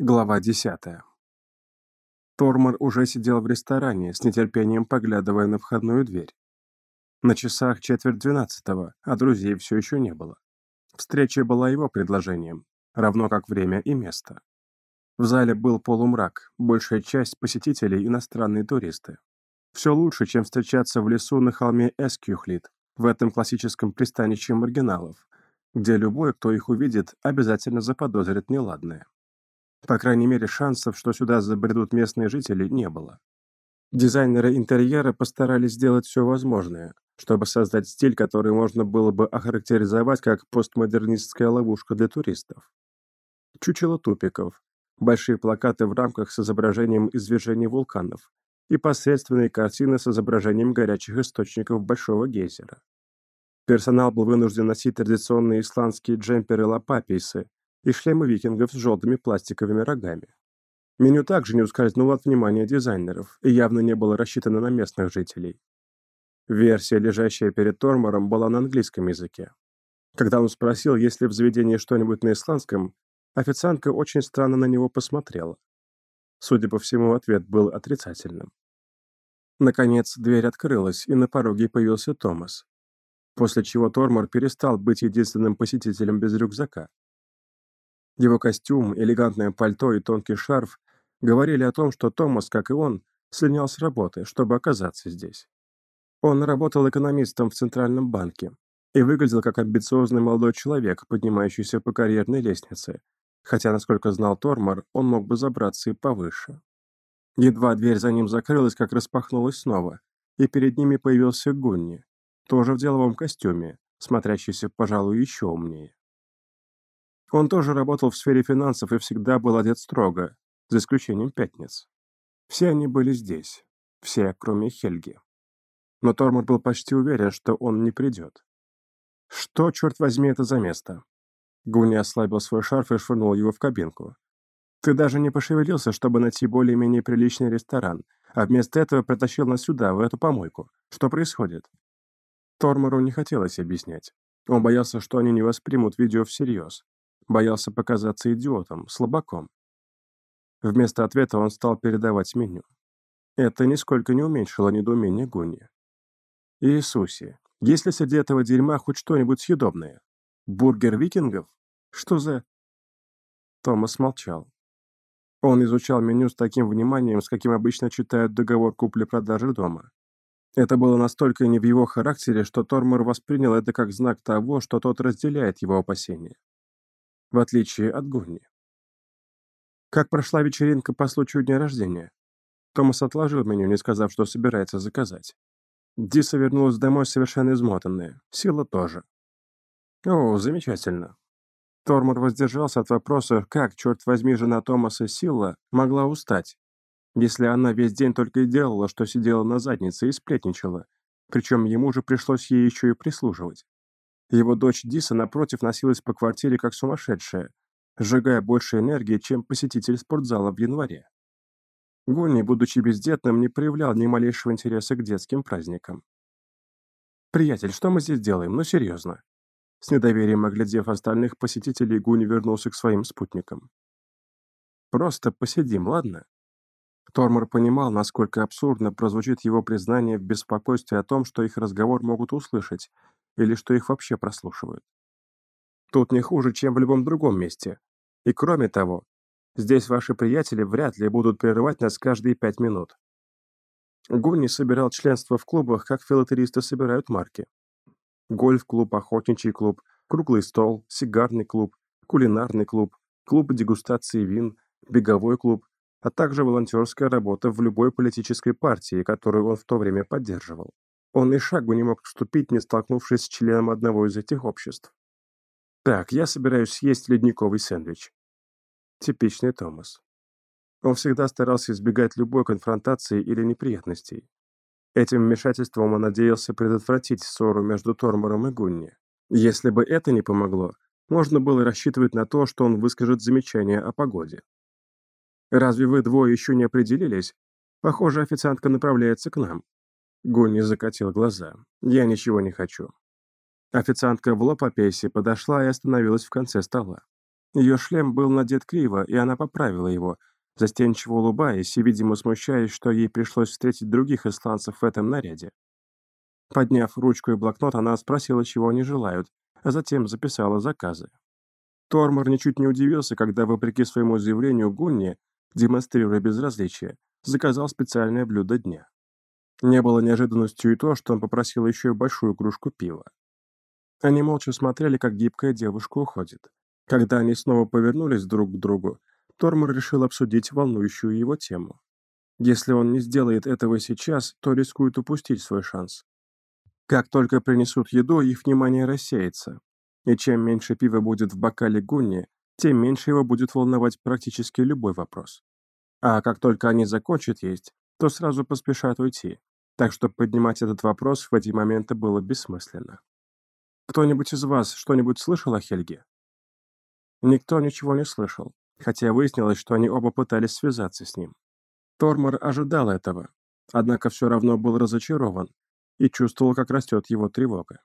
Глава 10. Тормор уже сидел в ресторане, с нетерпением поглядывая на входную дверь. На часах четверть двенадцатого, а друзей все еще не было. Встреча была его предложением, равно как время и место. В зале был полумрак, большая часть посетителей – иностранные туристы. Все лучше, чем встречаться в лесу на холме Эскюхлит, в этом классическом пристанище маргиналов, где любой, кто их увидит, обязательно заподозрит неладное. По крайней мере, шансов, что сюда забредут местные жители, не было. Дизайнеры интерьера постарались сделать все возможное, чтобы создать стиль, который можно было бы охарактеризовать как постмодернистская ловушка для туристов. Чучело тупиков, большие плакаты в рамках с изображением извержений вулканов и посредственные картины с изображением горячих источников Большого гейзера. Персонал был вынужден носить традиционные исландские джемперы лапаписы и шлемы викингов с желтыми пластиковыми рогами. Меню также не ускользнуло от внимания дизайнеров и явно не было рассчитано на местных жителей. Версия, лежащая перед Тормором, была на английском языке. Когда он спросил, есть ли в заведении что-нибудь на исландском, официантка очень странно на него посмотрела. Судя по всему, ответ был отрицательным. Наконец, дверь открылась, и на пороге появился Томас. После чего Тормор перестал быть единственным посетителем без рюкзака. Его костюм, элегантное пальто и тонкий шарф говорили о том, что Томас, как и он, слинял с работы, чтобы оказаться здесь. Он работал экономистом в Центральном банке и выглядел как амбициозный молодой человек, поднимающийся по карьерной лестнице, хотя, насколько знал Тормор, он мог бы забраться и повыше. Едва дверь за ним закрылась, как распахнулась снова, и перед ними появился Гунни, тоже в деловом костюме, смотрящийся, пожалуй, еще умнее. Он тоже работал в сфере финансов и всегда был одет строго, за исключением пятниц. Все они были здесь, все, кроме Хельги. Но Тормор был почти уверен, что он не придет. Что, черт возьми, это за место? Гуни ослабил свой шарф и швырнул его в кабинку. Ты даже не пошевелился, чтобы найти более-менее приличный ресторан, а вместо этого притащил нас сюда, в эту помойку. Что происходит? Тормору не хотелось объяснять. Он боялся, что они не воспримут видео всерьез, Боялся показаться идиотом, слабаком. Вместо ответа он стал передавать меню. Это нисколько не уменьшило недоумение Гуни. Иисусе, есть ли среди этого дерьма хоть что-нибудь съедобное? Бургер викингов? Что за... Томас молчал. Он изучал меню с таким вниманием, с каким обычно читают договор купли-продажи дома. Это было настолько не в его характере, что Тормор воспринял это как знак того, что тот разделяет его опасения в отличие от Гурни. Как прошла вечеринка по случаю дня рождения? Томас отложил меню, не сказав, что собирается заказать. Диса вернулась домой совершенно измотанная, Сила тоже. О, замечательно. Тормор воздержался от вопроса, как, черт возьми, жена Томаса Сила могла устать, если она весь день только и делала, что сидела на заднице и сплетничала, причем ему же пришлось ей еще и прислуживать. Его дочь Диса, напротив, носилась по квартире как сумасшедшая, сжигая больше энергии, чем посетитель спортзала в январе. Гонни, будучи бездетным, не проявлял ни малейшего интереса к детским праздникам. «Приятель, что мы здесь делаем? Ну, серьезно». С недоверием оглядев остальных посетителей, Гуни вернулся к своим спутникам. «Просто посидим, ладно?» Тормор понимал, насколько абсурдно прозвучит его признание в беспокойстве о том, что их разговор могут услышать, или что их вообще прослушивают. Тут не хуже, чем в любом другом месте. И кроме того, здесь ваши приятели вряд ли будут прерывать нас каждые пять минут. Гунни собирал членство в клубах, как филателисты собирают марки. Гольф-клуб, охотничий клуб, круглый стол, сигарный клуб, кулинарный клуб, клуб дегустации вин, беговой клуб, а также волонтерская работа в любой политической партии, которую он в то время поддерживал. Он и шагу не мог вступить, не столкнувшись с членом одного из этих обществ. «Так, я собираюсь съесть ледниковый сэндвич». Типичный Томас. Он всегда старался избегать любой конфронтации или неприятностей. Этим вмешательством он надеялся предотвратить ссору между Тормором и Гунни. Если бы это не помогло, можно было рассчитывать на то, что он выскажет замечание о погоде. «Разве вы двое еще не определились? Похоже, официантка направляется к нам. Гунни закатил глаза. «Я ничего не хочу». Официантка в лопапейсе подошла и остановилась в конце стола. Ее шлем был надет криво, и она поправила его, застенчиво улыбаясь и, видимо, смущаясь, что ей пришлось встретить других исландцев в этом наряде. Подняв ручку и блокнот, она спросила, чего они желают, а затем записала заказы. Тормор ничуть не удивился, когда, вопреки своему заявлению, Гунни, демонстрируя безразличие, заказал специальное блюдо дня. Не было неожиданностью и то, что он попросил еще и большую кружку пива. Они молча смотрели, как гибкая девушка уходит. Когда они снова повернулись друг к другу, Тормор решил обсудить волнующую его тему. Если он не сделает этого сейчас, то рискует упустить свой шанс. Как только принесут еду, их внимание рассеется. И чем меньше пива будет в бокале Гунни, тем меньше его будет волновать практически любой вопрос. А как только они закончат есть, то сразу поспешат уйти. Так что поднимать этот вопрос в эти моменты было бессмысленно. Кто-нибудь из вас что-нибудь слышал о Хельге? Никто ничего не слышал, хотя выяснилось, что они оба пытались связаться с ним. Тормор ожидал этого, однако все равно был разочарован, и чувствовал, как растет его тревога.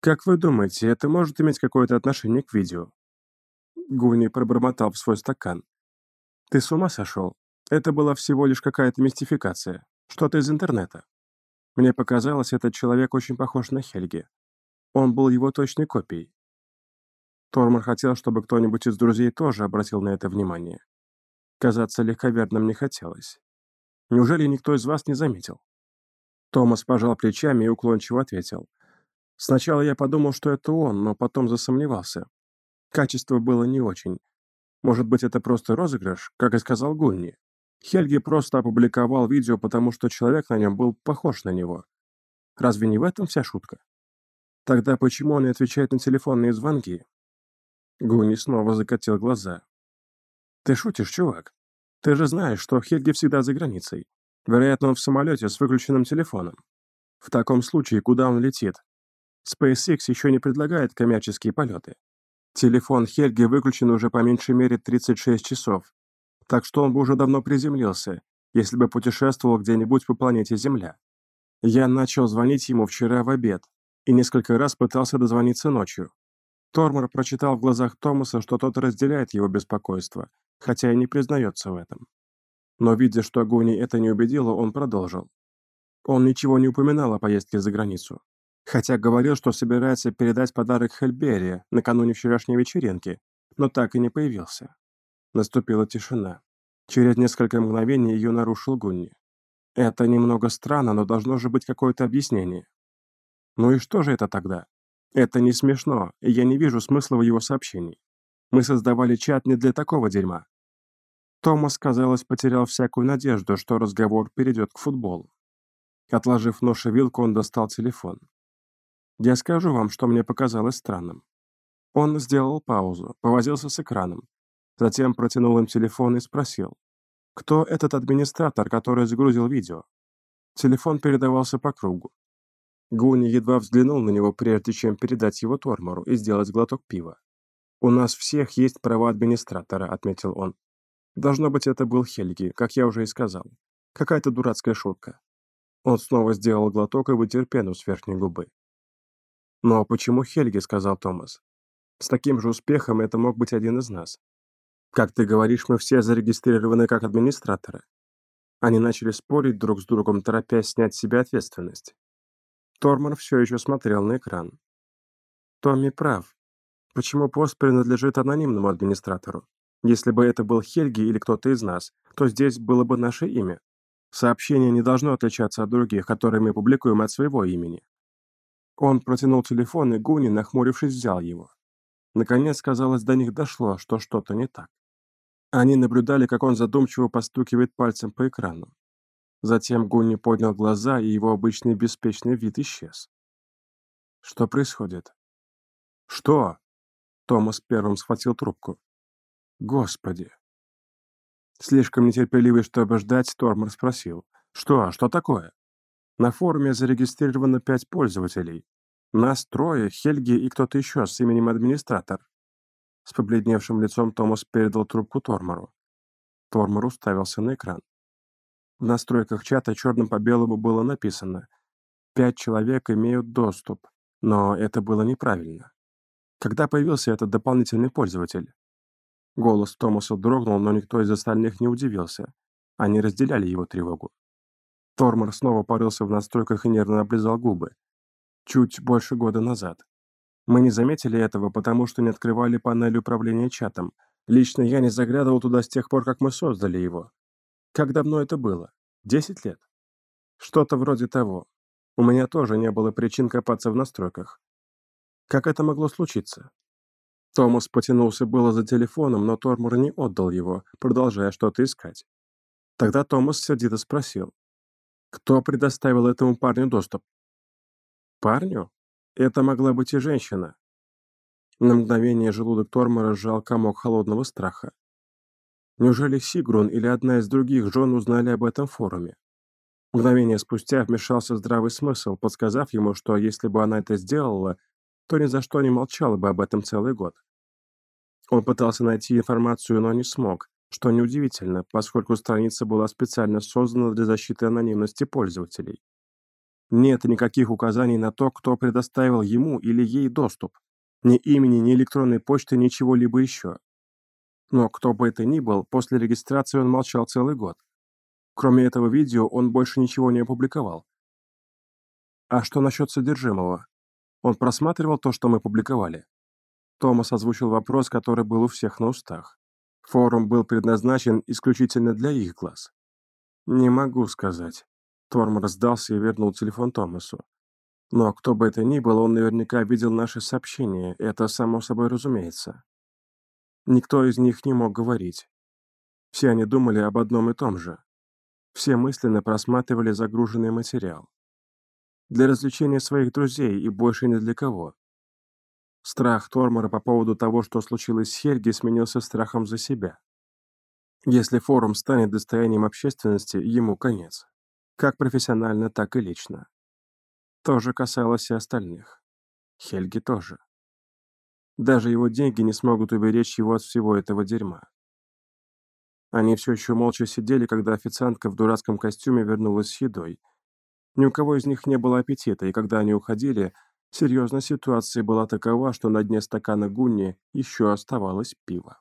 «Как вы думаете, это может иметь какое-то отношение к видео?» Гуни пробормотал в свой стакан. «Ты с ума сошел? Это была всего лишь какая-то мистификация. Что-то из интернета. Мне показалось, этот человек очень похож на Хельги. Он был его точной копией. Тормор хотел, чтобы кто-нибудь из друзей тоже обратил на это внимание. Казаться легковерным не хотелось. Неужели никто из вас не заметил? Томас пожал плечами и уклончиво ответил. «Сначала я подумал, что это он, но потом засомневался. Качество было не очень. Может быть, это просто розыгрыш, как и сказал Гунни. Хельги просто опубликовал видео, потому что человек на нем был похож на него. Разве не в этом вся шутка? Тогда почему он не отвечает на телефонные звонки?» Гунни снова закатил глаза. «Ты шутишь, чувак? Ты же знаешь, что Хельги всегда за границей. Вероятно, он в самолете с выключенным телефоном. В таком случае, куда он летит? SpaceX еще не предлагает коммерческие полеты. Телефон Хельги выключен уже по меньшей мере 36 часов, так что он бы уже давно приземлился, если бы путешествовал где-нибудь по планете Земля. Я начал звонить ему вчера в обед и несколько раз пытался дозвониться ночью. Тормор прочитал в глазах Томаса, что тот разделяет его беспокойство, хотя и не признается в этом. Но, видя, что Гуни это не убедило, он продолжил. Он ничего не упоминал о поездке за границу. Хотя говорил, что собирается передать подарок Хельберии накануне вчерашней вечеринки, но так и не появился. Наступила тишина. Через несколько мгновений ее нарушил Гунни. Это немного странно, но должно же быть какое-то объяснение. Ну и что же это тогда? Это не смешно, и я не вижу смысла в его сообщении. Мы создавали чат не для такого дерьма. Томас, казалось, потерял всякую надежду, что разговор перейдет к футболу. Отложив нож и вилку, он достал телефон. «Я скажу вам, что мне показалось странным». Он сделал паузу, повозился с экраном, затем протянул им телефон и спросил, «Кто этот администратор, который загрузил видео?» Телефон передавался по кругу. Гуни едва взглянул на него, прежде чем передать его Тормору и сделать глоток пива. «У нас всех есть права администратора», — отметил он. Должно быть, это был Хельги, как я уже и сказал. Какая-то дурацкая шутка. Он снова сделал глоток и вытер пену с верхней губы. «Но почему Хельги?» — сказал Томас. «С таким же успехом это мог быть один из нас. Как ты говоришь, мы все зарегистрированы как администраторы». Они начали спорить друг с другом, торопясь снять с себя ответственность. Тормор все еще смотрел на экран. Томми прав. Почему пост принадлежит анонимному администратору? Если бы это был Хельги или кто-то из нас, то здесь было бы наше имя. Сообщение не должно отличаться от других, которые мы публикуем от своего имени. Он протянул телефон, и Гуни, нахмурившись, взял его. Наконец, казалось, до них дошло, что что-то не так. Они наблюдали, как он задумчиво постукивает пальцем по экрану. Затем Гуни поднял глаза, и его обычный беспечный вид исчез. Что происходит? Что? Томас первым схватил трубку. Господи. Слишком нетерпеливый, чтобы ждать, Тормор спросил. Что, что такое? На форуме зарегистрировано пять пользователей. Нас трое, Хельги и кто-то еще с именем администратор. С побледневшим лицом Томас передал трубку Тормору. Тормор уставился на экран. В настройках чата черным по белому было написано «Пять человек имеют доступ», но это было неправильно. Когда появился этот дополнительный пользователь? Голос Томаса дрогнул, но никто из остальных не удивился. Они разделяли его тревогу. Тормор снова порылся в настройках и нервно облизал губы. Чуть больше года назад. Мы не заметили этого, потому что не открывали панель управления чатом. Лично я не заглядывал туда с тех пор, как мы создали его. Как давно это было? Десять лет? Что-то вроде того. У меня тоже не было причин копаться в настройках. Как это могло случиться? Томас потянулся было за телефоном, но Тормор не отдал его, продолжая что-то искать. Тогда Томас сердито спросил. «Кто предоставил этому парню доступ?» «Парню? Это могла быть и женщина». На мгновение желудок Тормора сжал комок холодного страха. Неужели Сигрун или одна из других жен узнали об этом форуме? Мгновение спустя вмешался здравый смысл, подсказав ему, что если бы она это сделала, то ни за что не молчала бы об этом целый год. Он пытался найти информацию, но не смог, что неудивительно, поскольку страница была специально создана для защиты анонимности пользователей. Нет никаких указаний на то, кто предоставил ему или ей доступ. Ни имени, ни электронной почты, ничего либо еще. Но кто бы это ни был, после регистрации он молчал целый год. Кроме этого видео, он больше ничего не опубликовал. А что насчет содержимого? Он просматривал то, что мы публиковали. Томас озвучил вопрос, который был у всех на устах. Форум был предназначен исключительно для их глаз. «Не могу сказать». Тормор сдался и вернул телефон Томасу. Но кто бы это ни был, он наверняка видел наши сообщения, это само собой разумеется. Никто из них не мог говорить. Все они думали об одном и том же. Все мысленно просматривали загруженный материал для развлечения своих друзей и больше ни для кого. Страх Тормора по поводу того, что случилось с Хельги, сменился страхом за себя. Если форум станет достоянием общественности, ему конец. Как профессионально, так и лично. То же касалось и остальных. Хельги тоже. Даже его деньги не смогут уберечь его от всего этого дерьма. Они все еще молча сидели, когда официантка в дурацком костюме вернулась с едой, ни у кого из них не было аппетита, и когда они уходили, серьезная ситуация была такова, что на дне стакана гунни еще оставалось пиво.